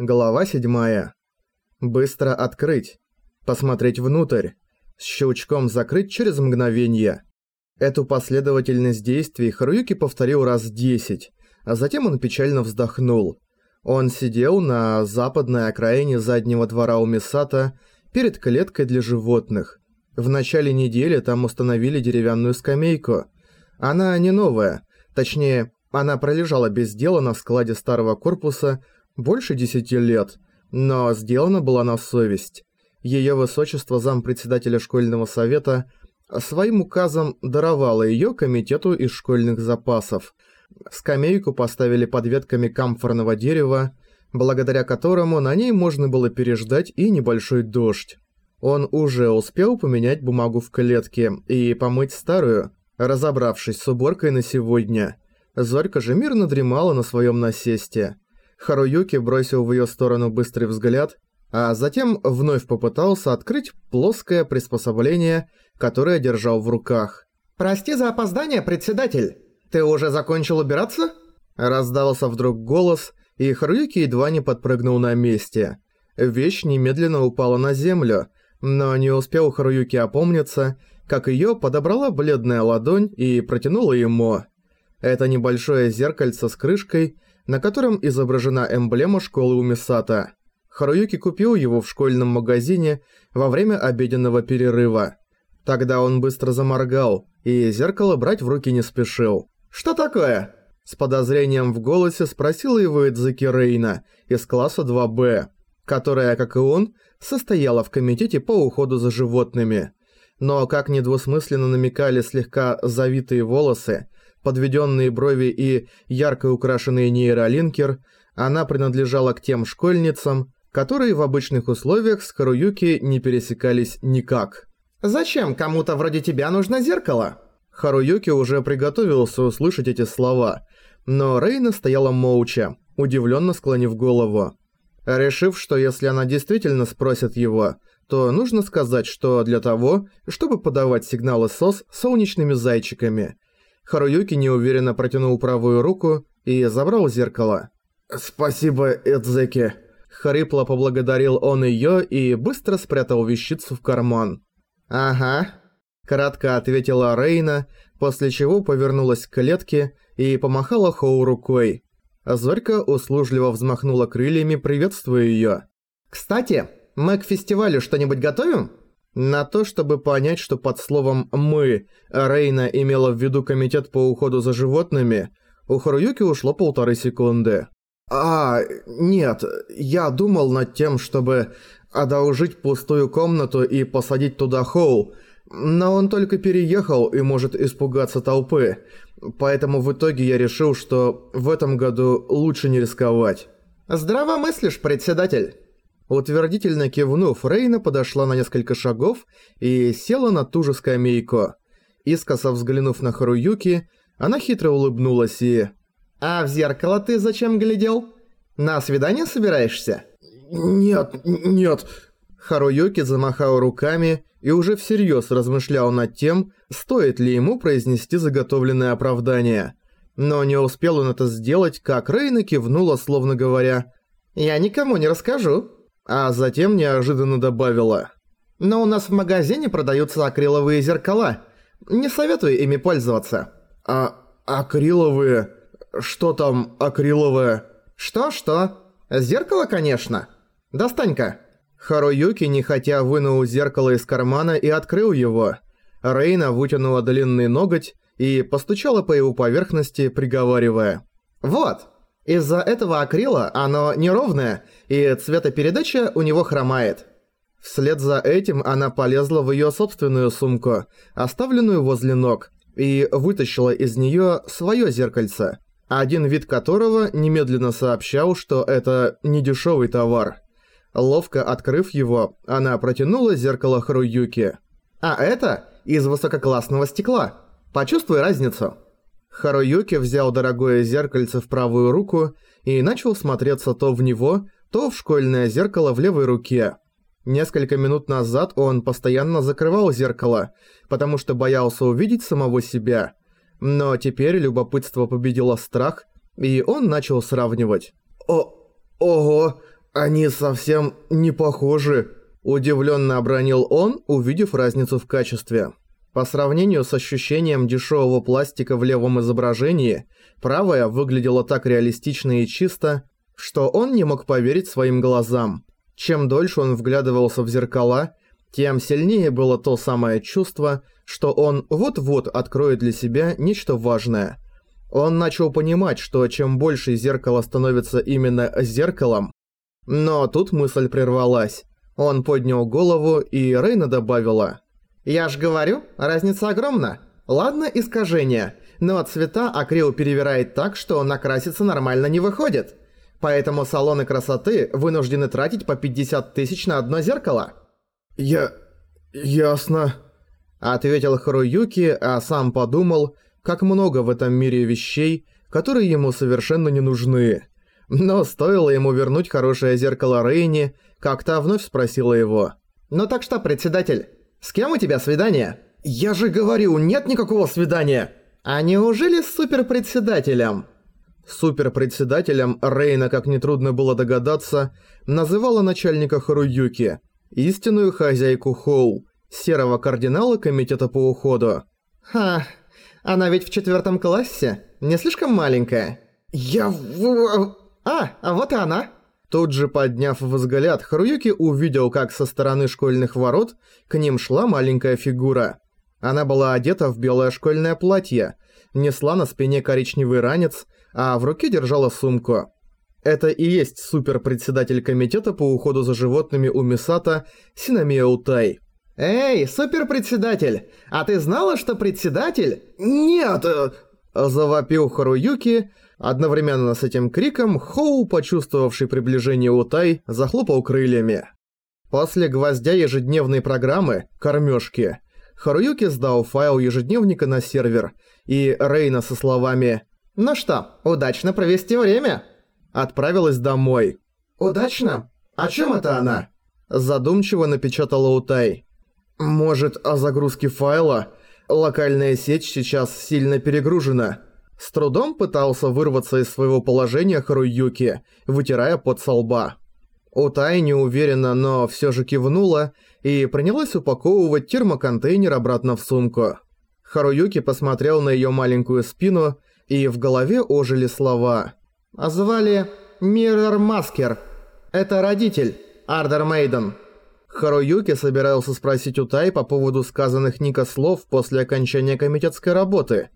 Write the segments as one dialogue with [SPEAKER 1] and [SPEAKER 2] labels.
[SPEAKER 1] Глава 7. Быстро открыть. Посмотреть внутрь. С щелчком закрыть через мгновение. Эту последовательность действий Харуюки повторил раз 10, а затем он печально вздохнул. Он сидел на западной окраине заднего двора у Мисата перед клеткой для животных. В начале недели там установили деревянную скамейку. Она не новая, точнее, она пролежала без дела на складе старого корпуса больше десяти лет, но сделана была на совесть. Ее высочество зампредседателя школьного совета своим указом даровало ее комитету из школьных запасов. Скамейку поставили под ветками камфорного дерева, благодаря которому на ней можно было переждать и небольшой дождь. Он уже успел поменять бумагу в клетке и помыть старую, разобравшись с уборкой на сегодня. Зорька же мирно дремала на своем насесте. Харуюки бросил в ее сторону быстрый взгляд, а затем вновь попытался открыть плоское приспособление, которое держал в руках.
[SPEAKER 2] «Прости за опоздание, председатель! Ты уже закончил убираться?»
[SPEAKER 1] Раздался вдруг голос, и Харуюки едва не подпрыгнул на месте. Вещь немедленно упала на землю, но не успел Харуюки опомниться, как ее подобрала бледная ладонь и протянула ему. Это небольшое зеркальце с крышкой – на котором изображена эмблема школы Умисата. Харуюки купил его в школьном магазине во время обеденного перерыва. Тогда он быстро заморгал, и зеркало брать в руки не спешил.
[SPEAKER 2] «Что такое?»
[SPEAKER 1] С подозрением в голосе спросила его Эдзеки Рейна из класса 2Б, которая, как и он, состояла в комитете по уходу за животными. Но, как недвусмысленно намекали слегка завитые волосы, подведенные брови и ярко украшенный нейролинкер, она принадлежала к тем школьницам, которые в обычных условиях с Харуюки не пересекались никак.
[SPEAKER 2] «Зачем кому-то вроде тебя нужно зеркало?»
[SPEAKER 1] Харуюки уже приготовился услышать эти слова, но Рейна стояла молча, удивленно склонив голову. Решив, что если она действительно спросит его, то нужно сказать, что для того, чтобы подавать сигналы СОС солнечными зайчиками – Харуюки неуверенно протянул правую руку и забрал зеркало.
[SPEAKER 2] «Спасибо, Эдзеки».
[SPEAKER 1] Хрипло поблагодарил он её и быстро спрятал вещицу в карман.
[SPEAKER 2] «Ага», –
[SPEAKER 1] кратко ответила Рейна, после чего повернулась к клетке и помахала Хоу рукой. Зорька услужливо взмахнула крыльями, приветствуя её.
[SPEAKER 2] «Кстати, мы к фестивалю что-нибудь готовим?»
[SPEAKER 1] На то, чтобы понять, что под словом «мы» Рейна имела в виду комитет по уходу за животными, у Харуюки ушло полторы секунды.
[SPEAKER 2] «А, нет, я думал над тем, чтобы одолжить пустую комнату и посадить туда Хоу, но он только переехал и может испугаться толпы, поэтому в итоге я решил, что в этом году лучше не рисковать». «Здраво мыслишь, председатель».
[SPEAKER 1] Утвердительно кивнув, Рейна подошла на несколько шагов и села на ту же скамейку. Искоса взглянув на Харуюки, она хитро улыбнулась и...
[SPEAKER 2] «А в зеркало ты зачем глядел? На свидание собираешься?»
[SPEAKER 1] «Нет, нет...» Харуюки замахал руками и уже всерьез размышлял над тем, стоит ли ему произнести заготовленное оправдание. Но не успел он это сделать, как Рейна кивнула, словно говоря
[SPEAKER 2] «Я никому не расскажу»
[SPEAKER 1] а затем неожиданно добавила.
[SPEAKER 2] «Но у нас в магазине продаются акриловые зеркала. Не советую ими пользоваться».
[SPEAKER 1] «А акриловые? Что там акриловое?»
[SPEAKER 2] «Что-что? Зеркало, конечно. Достань-ка».
[SPEAKER 1] Харуюки, нехотя, вынул зеркало из кармана и открыл его. Рейна вытянула длинный ноготь и постучала по его поверхности, приговаривая.
[SPEAKER 2] «Вот, из-за этого акрила оно неровное, и цветопередача у него хромает.
[SPEAKER 1] Вслед за этим она полезла в её собственную сумку, оставленную возле ног, и вытащила из неё своё зеркальце, один вид которого немедленно сообщал, что это недешёвый товар. Ловко открыв его, она протянула зеркало Харуюки.
[SPEAKER 2] «А это из высококлассного стекла. Почувствуй разницу».
[SPEAKER 1] Харуюки взял дорогое зеркальце в правую руку и начал смотреться то в него, то в школьное зеркало в левой руке. Несколько минут назад он постоянно закрывал зеркало, потому что боялся увидеть самого себя. Но теперь любопытство победило страх, и он начал сравнивать.
[SPEAKER 2] «О... Ого! они совсем не похожи», – удивленно обронил он, увидев разницу в качестве. По сравнению с ощущением дешевого пластика в левом изображении, правая выглядела так реалистично и чисто, что он не мог поверить своим глазам. Чем дольше он вглядывался в зеркала, тем сильнее было то самое чувство, что он вот-вот откроет для себя нечто важное. Он начал понимать, что чем больше зеркало становится именно зеркалом, но тут мысль прервалась. Он поднял голову, и Рейна добавила. «Я ж говорю, разница огромна. Ладно искажение, но цвета акрил перевирает так, что накраситься нормально не выходит. Поэтому салоны красоты вынуждены тратить по 50 тысяч на одно зеркало».
[SPEAKER 1] «Я... ясно», —
[SPEAKER 2] ответил Харуюки, а сам подумал, как много в этом мире вещей, которые ему совершенно не нужны. Но стоило ему вернуть хорошее зеркало Рейни, как та вновь спросила его. «Ну так что, председатель, с кем у тебя свидание?»
[SPEAKER 1] «Я же говорю, нет никакого свидания!»
[SPEAKER 2] «А неужели с суперпредседателем?» Суперпредседателем Рейна, как нетрудно было догадаться, называла начальника Харуюки, истинную хозяйку Хоу, серого кардинала комитета по уходу. «Ха, она ведь в четвертом классе, не слишком маленькая?»
[SPEAKER 1] «Я в...»
[SPEAKER 2] «А, а вот и она!» Тут же подняв взгляд, Харуюки увидел, как со стороны школьных ворот к ним шла маленькая фигура. Она была одета в белое школьное платье, несла на спине коричневый ранец, а в руке держала сумку. Это и есть суперпредседатель комитета по уходу за животными у Мисата Синамия Утай. «Эй, суперпредседатель, а ты знала, что председатель...»
[SPEAKER 1] «Нет!»
[SPEAKER 2] Завопил Харуюки. Одновременно с этим криком Хоу, почувствовавший приближение Утай, захлопал крыльями. После гвоздя ежедневной программы «Кормёжки» Харуюки сдал файл ежедневника на сервер, и Рейна со словами «Ну что, удачно провести время?» отправилась домой.
[SPEAKER 1] «Удачно? О чем это она?»
[SPEAKER 2] Задумчиво напечатала Утай.
[SPEAKER 1] «Может, о загрузке файла? Локальная сеть сейчас сильно перегружена».
[SPEAKER 2] С трудом пытался вырваться из своего положения Харуюки, вытирая пот со лба. Утай неуверенно, но все же кивнула и принялась упаковывать термоконтейнер обратно в сумку. Харуюки посмотрел на ее маленькую спину, и в голове ожили слова. «А звали Миррор Маскер. Это родитель, Ардер Мейден». Харуюки собирался спросить у Тай по поводу сказанных Ника слов после окончания комитетской работы.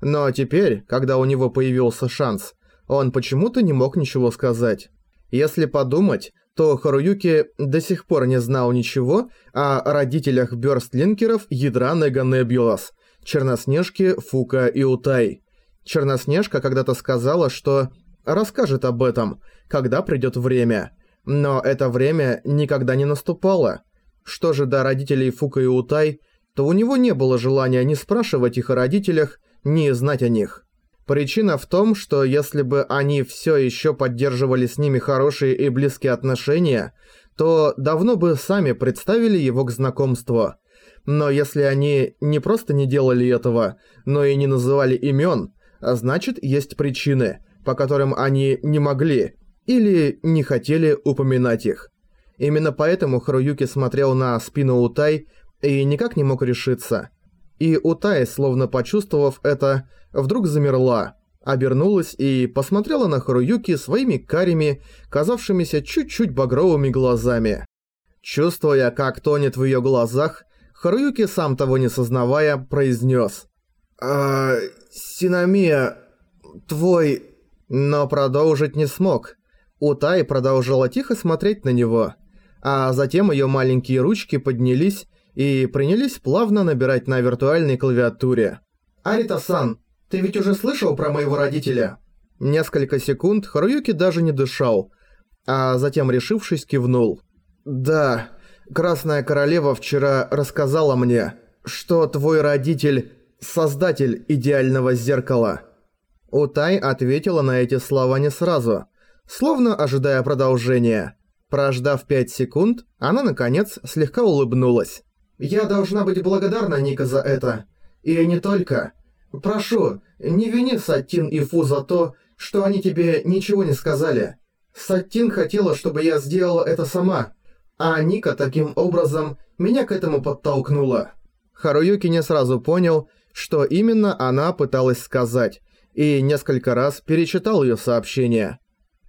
[SPEAKER 2] Но теперь, когда у него появился шанс, он почему-то не мог ничего сказать. Если подумать, то Харуюки до сих пор не знал ничего о родителях бёрстлинкеров ядра Нега Небулас, Черноснежки, Фука и Утай. Черноснежка когда-то сказала, что расскажет об этом, когда придёт время – но это время никогда не наступало. Что же до родителей Фука и Утай, то у него не было желания ни спрашивать их о родителях, ни знать о них. Причина в том, что если бы они все еще поддерживали с ними хорошие и близкие отношения, то давно бы сами представили его к знакомству. Но если они не просто не делали этого, но и не называли имен, значит есть причины, по которым они не могли или не хотели упоминать их. Именно поэтому Харуюки смотрел на спину Утай и никак не мог решиться. И Утай, словно почувствовав это, вдруг замерла, обернулась и посмотрела на Харуюки своими карими, казавшимися чуть-чуть багровыми глазами. Чувствуя, как тонет в её глазах, Харуюки, сам того не сознавая, произнёс.
[SPEAKER 1] «А... Синамия... твой...»
[SPEAKER 2] Но продолжить не смог. Утай продолжала тихо смотреть на него, а затем ее маленькие ручки поднялись и принялись плавно набирать на виртуальной клавиатуре.
[SPEAKER 1] «Арита-сан, ты ведь уже слышал про моего родителя?»
[SPEAKER 2] Несколько секунд Харуюки даже не дышал, а затем, решившись, кивнул.
[SPEAKER 1] «Да, Красная Королева вчера рассказала мне, что твой родитель – создатель идеального зеркала».
[SPEAKER 2] Утай ответила на эти слова не сразу – словно ожидая продолжения. Прождав пять секунд, она, наконец, слегка улыбнулась.
[SPEAKER 1] «Я должна быть благодарна Ника за это. И не только. Прошу, не вини Сатин и Фу за то, что они тебе ничего не сказали.
[SPEAKER 2] Саттин хотела, чтобы я сделала это сама, а Ника таким образом меня к этому подтолкнула».
[SPEAKER 1] Харуюки не сразу понял, что именно она пыталась сказать, и несколько раз перечитал ее сообщение.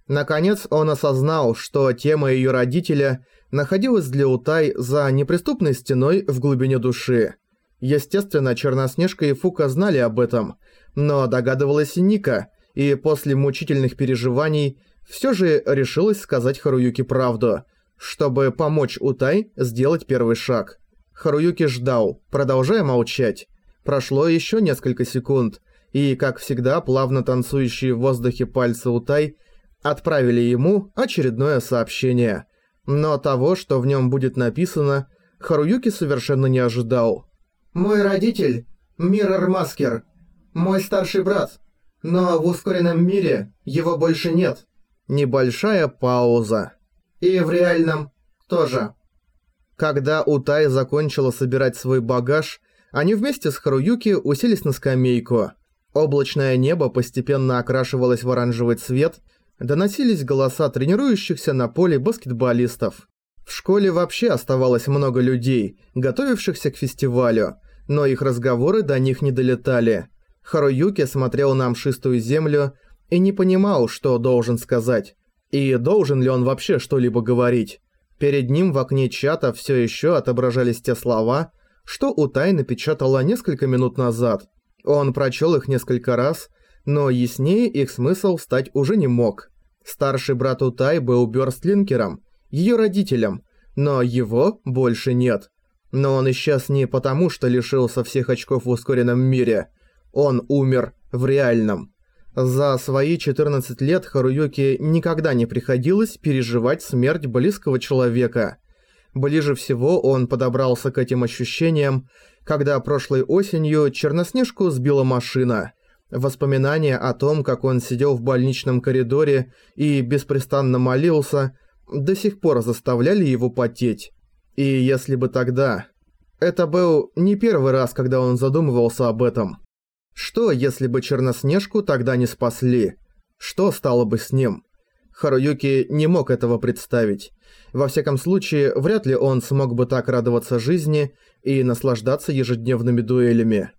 [SPEAKER 1] Наконец он осознал, что тема ее родителя находилась для Утай за неприступной стеной в глубине души. Естественно, Черноснежка и Фука знали об этом, но догадывалась и Ника, и после мучительных переживаний все же решилась сказать Харуюке правду, чтобы помочь Утай сделать первый шаг. Харуюки ждал, продолжая молчать. Прошло еще несколько секунд, и, как всегда, плавно танцующие в воздухе пальцы Утай отправили ему очередное сообщение. Но того, что в нем будет написано, Харуюки совершенно не ожидал.
[SPEAKER 2] «Мой родитель – Миррор Маскер. Мой старший брат. Но в ускоренном мире его больше нет».
[SPEAKER 1] Небольшая пауза.
[SPEAKER 2] «И в реальном тоже».
[SPEAKER 1] Когда Утай закончила собирать свой багаж, они вместе с Харуюки уселись на скамейку. Облачное небо постепенно окрашивалось в оранжевый цвет – доносились голоса тренирующихся на поле баскетболистов. В школе вообще оставалось много людей, готовившихся к фестивалю, но их разговоры до них не долетали. Харуюки смотрел на мшистую землю и не понимал, что должен сказать. И должен ли он вообще что-либо говорить. Перед ним в окне чата все еще отображались те слова, что Утай напечатала несколько минут назад. Он прочел их несколько раз но яснее их смысл стать уже не мог. Старший брат Утай был бёрстлинкером, ее родителем, но его больше нет. Но он исчез не потому, что лишился всех очков в ускоренном мире. Он умер в реальном. За свои 14 лет Харуюки никогда не приходилось переживать смерть близкого человека. Ближе всего он подобрался к этим ощущениям, когда прошлой осенью Черноснежку сбила машина. Воспоминания о том, как он сидел в больничном коридоре и беспрестанно молился, до сих пор заставляли его потеть. И если бы тогда... Это был не первый раз, когда он задумывался об этом. Что, если бы Черноснежку тогда не спасли? Что стало бы с ним? Харуюки не мог этого представить. Во всяком случае, вряд ли он смог бы так радоваться жизни и наслаждаться ежедневными дуэлями.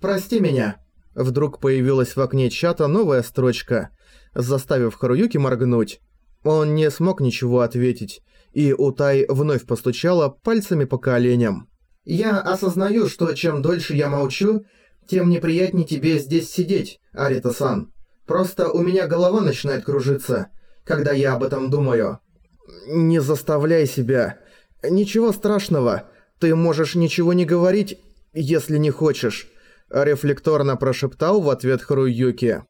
[SPEAKER 2] «Прости меня»,
[SPEAKER 1] Вдруг появилась в окне чата новая строчка, заставив Харуюки моргнуть. Он не смог ничего ответить, и Утай вновь постучала пальцами по коленям.
[SPEAKER 2] «Я осознаю, что чем дольше я молчу, тем неприятнее тебе здесь сидеть, Арита-сан. Просто у меня голова начинает кружиться, когда я об этом думаю».
[SPEAKER 1] «Не заставляй себя. Ничего страшного. Ты можешь ничего не говорить, если не хочешь рефлекторно прошептал в ответ Харуюки.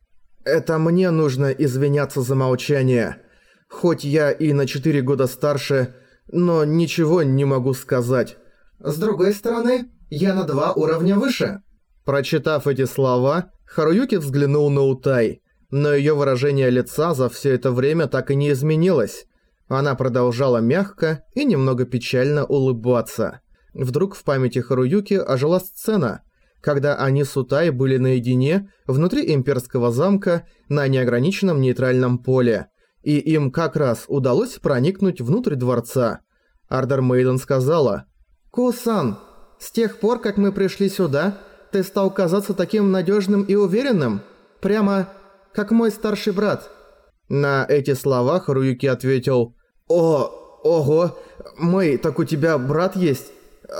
[SPEAKER 1] «Это мне нужно извиняться за молчание. Хоть я и на 4 года старше, но ничего не могу сказать».
[SPEAKER 2] «С другой стороны, я на два уровня выше».
[SPEAKER 1] Прочитав эти слова, Харуюки взглянул на Утай, но её выражение лица за всё это время так и не изменилось. Она продолжала мягко и немного печально улыбаться. Вдруг в памяти Харуюки ожила сцена – когда они с Утай были наедине внутри имперского замка на неограниченном нейтральном поле, и им как раз удалось проникнуть внутрь дворца. Ардер Мейден сказала,
[SPEAKER 2] «Кусан, с тех пор, как мы пришли сюда, ты стал казаться таким надежным и уверенным, прямо как мой старший брат».
[SPEAKER 1] На эти слова Харуюки ответил, «О, ого, Мэй, так у тебя брат есть?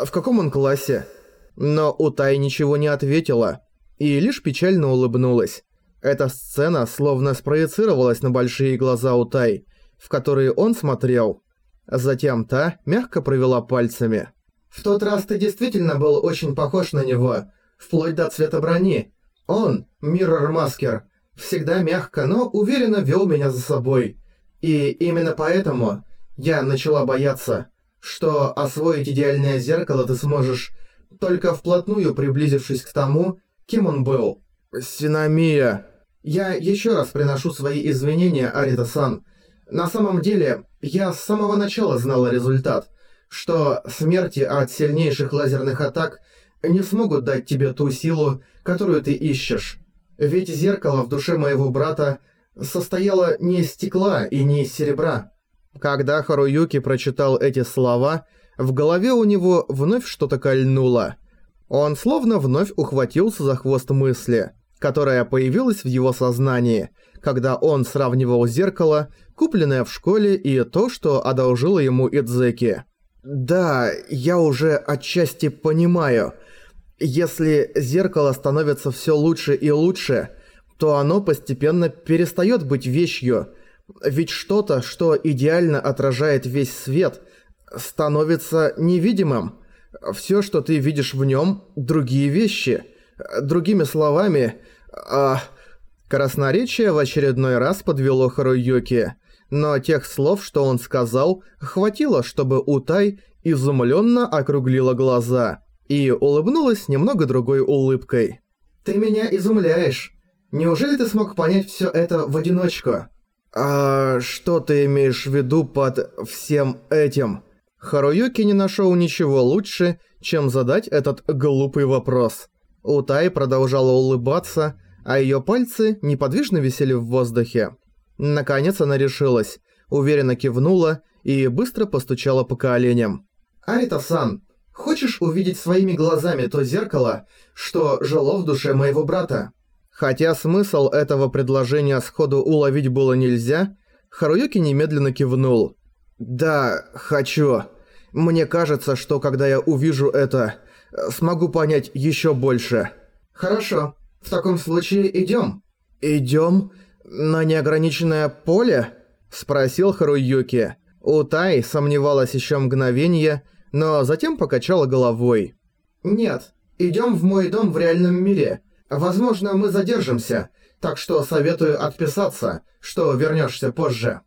[SPEAKER 1] В каком он классе?» Но Утай ничего не ответила и лишь печально улыбнулась. Эта сцена словно спроецировалась на большие глаза Утай, в которые он смотрел. Затем та мягко провела пальцами.
[SPEAKER 2] «В тот раз ты действительно был очень похож на него, вплоть до цвета брони. Он, Миррор Маскер, всегда мягко, но уверенно вел меня за собой. И именно поэтому я начала бояться, что освоить идеальное зеркало ты сможешь только вплотную приблизившись к тому, кем он был.
[SPEAKER 1] «Синамия!»
[SPEAKER 2] «Я еще раз приношу свои извинения, Арита-сан. На самом деле, я с самого начала знала результат, что смерти от сильнейших лазерных атак не смогут дать тебе ту силу, которую ты ищешь. Ведь зеркало в душе моего брата состояла не из стекла и не из серебра.
[SPEAKER 1] Когда Харуюки прочитал эти слова, в голове у него вновь что-то кольнуло. Он словно вновь ухватился за хвост мысли, которая появилась в его сознании, когда он сравнивал зеркало, купленное в школе, и то, что одолжила ему Идзеки.
[SPEAKER 2] «Да, я уже отчасти понимаю. Если зеркало становится все лучше и лучше, то оно постепенно перестает быть вещью, ведь что-то, что идеально отражает весь свет, становится невидимым. Все, что ты видишь в нем, другие вещи. Другими словами, а...
[SPEAKER 1] Красноречие в очередной раз подвело Харуюки, но тех слов, что он сказал, хватило, чтобы Утай изумленно округлила глаза и улыбнулась немного другой улыбкой.
[SPEAKER 2] «Ты меня изумляешь. Неужели ты смог понять все это в одиночку?»
[SPEAKER 1] «А что ты имеешь в виду под всем этим?» Харуюки не нашел ничего лучше, чем задать этот глупый вопрос. Утай продолжала улыбаться, а ее пальцы неподвижно висели в воздухе. Наконец она решилась, уверенно кивнула и быстро постучала по коленям.
[SPEAKER 2] «Арита-сан, хочешь увидеть своими глазами то зеркало, что жило в душе моего брата?»
[SPEAKER 1] Хотя смысл этого предложения сходу уловить было нельзя, Харуюки немедленно кивнул.
[SPEAKER 2] «Да, хочу. Мне кажется, что когда я увижу это, смогу понять еще больше». «Хорошо. В таком случае идем».
[SPEAKER 1] «Идем? На неограниченное поле?» – спросил Харуюки. Утай сомневалась еще мгновение, но затем покачала головой.
[SPEAKER 2] «Нет, идем в мой дом в реальном мире. Возможно, мы задержимся, так что советую отписаться, что вернешься позже.